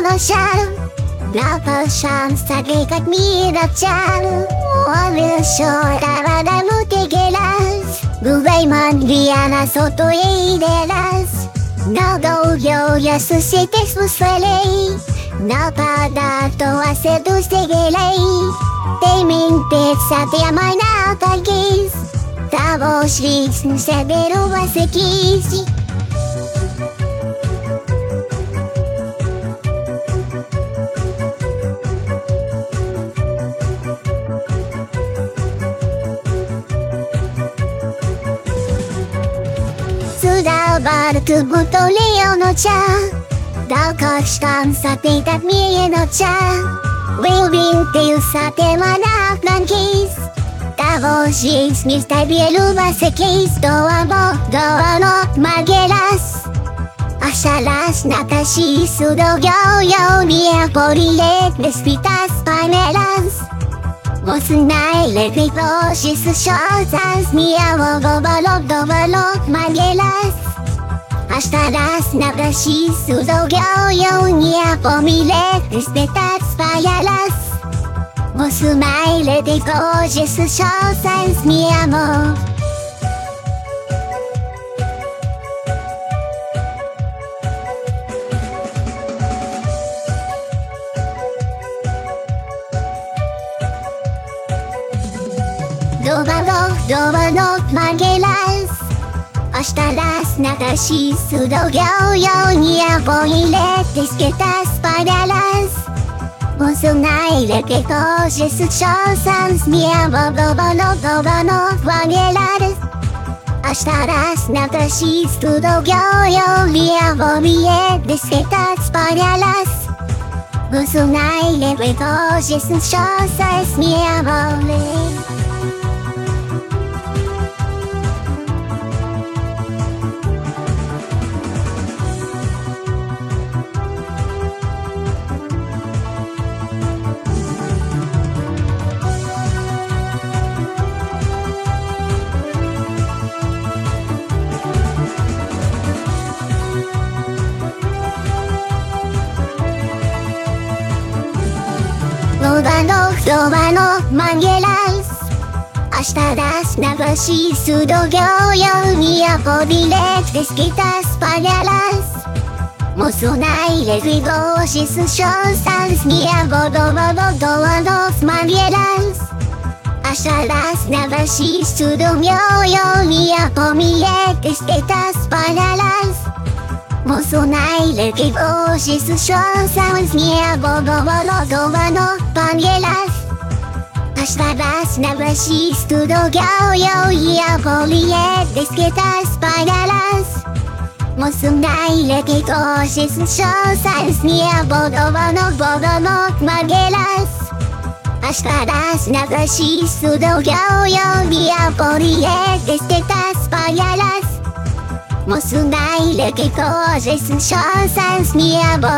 conoscer La chance de kad mira chal O vil shora da mutegelas Guveiman viana soto eidelas No go yo ya société sous soleil No padato a sedus de gelei Te mente sa te amana talgis Tavo shvis se beru da vardı bu doleyon oca Dal kaçtan sate tatmiyen oca Will will til sate manaklan kes Davos jiz miste bielu base kes Doa bo doa no magelas Aşalas natashi sudo yo yo Niye porilet despitas panelas Osnaj lepiej prosi sąsiada Zmijało go balok do balok magielas Aż teraz na wrasi sudogią Nie pomile respetać spajalas Osnaj lepiej prosi sąsiada Zmijało Dovanok, dovanok man gėlės Aš tavęs netašysiu daugiau jau nieko įlėtis kitas padelės Mūsų meilė kaip ožis sučios ant sniego Dovanok, dovanok man gėlės Aš tavęs netašysiu daugiau jau nieko įlėtis kitas padelės Mūsų meilė kaip ožis sučios ant sniego 場のロアのマンゲラス明日だ流しすど行よにアポディレテスケタスパニャラスもそないレフィゴーシスションサンスニアボドボボドアノスマンゲランス明日だ流しすど行よにアポミレテスケタスパニャラス Pagalas Mosonai, le que voces shosans Mia, Bodo, Bodo, Doano, Pangelas Ashtadas, Nabrashi, Studo, Gao, Yo, Ia, Poliet, Desquetas, Pagalas Mosonai, le que voces shosans Mia, Bodo, Bodo, Bodo, Pangelas Ashtadas, Nabrashi, Studo, Gao, Yo, Ia, Poliet, Desquetas, Pagalas Mosunai wielkiej korze Jestem szansa z niebo.